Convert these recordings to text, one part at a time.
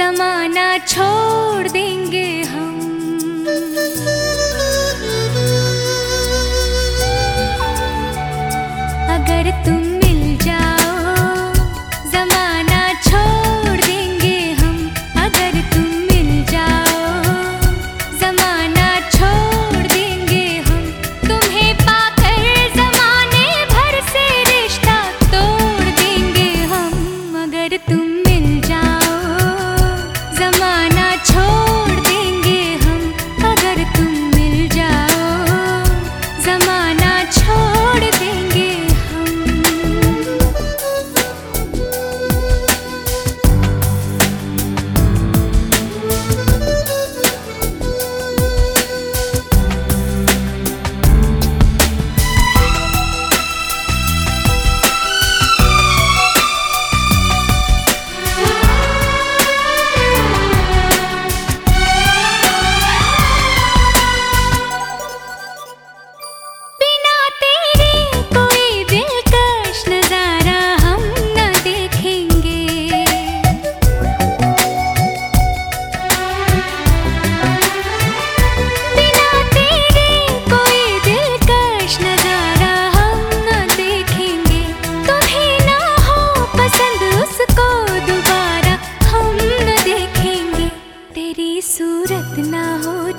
जमाना छोड़ देंगे हम। अगर तुम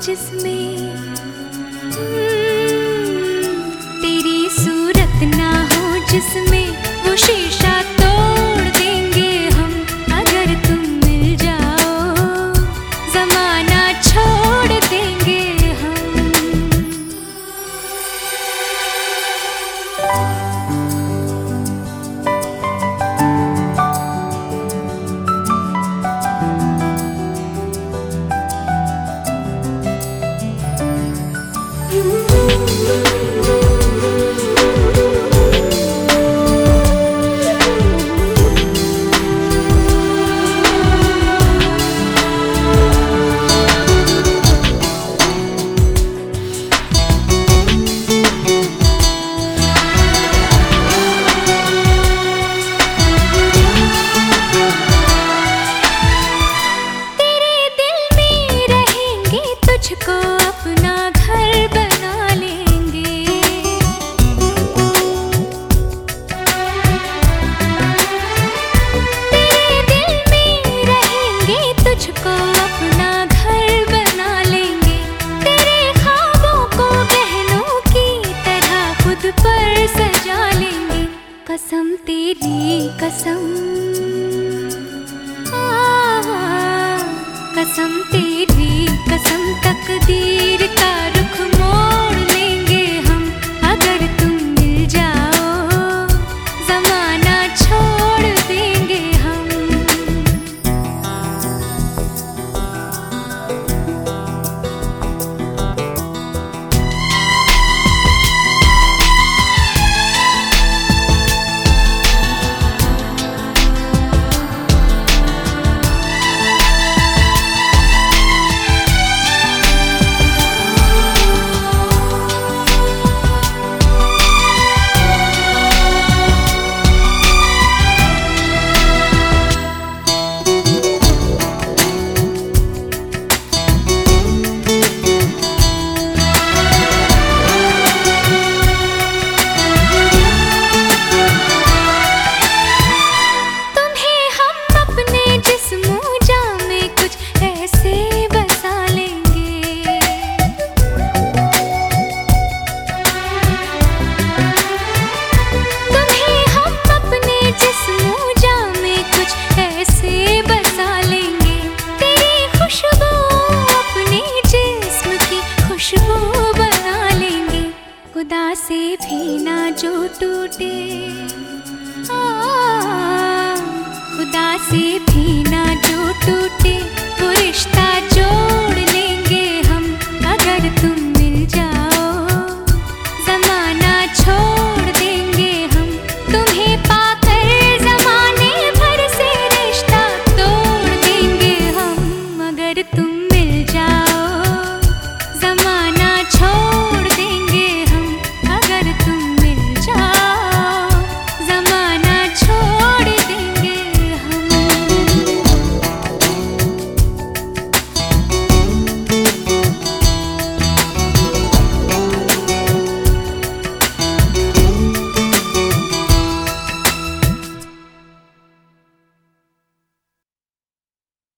जिसमें हम्म, तेरी सूरत ना हो जिसमें वो शीशा तोड़ देंगे हम, अगर तुम मिल जाओ, जमाना छोड़ देंगे हम। कसम तेरी कसम तकदीर का से भी ना जो टूटे। खुदा से भी ना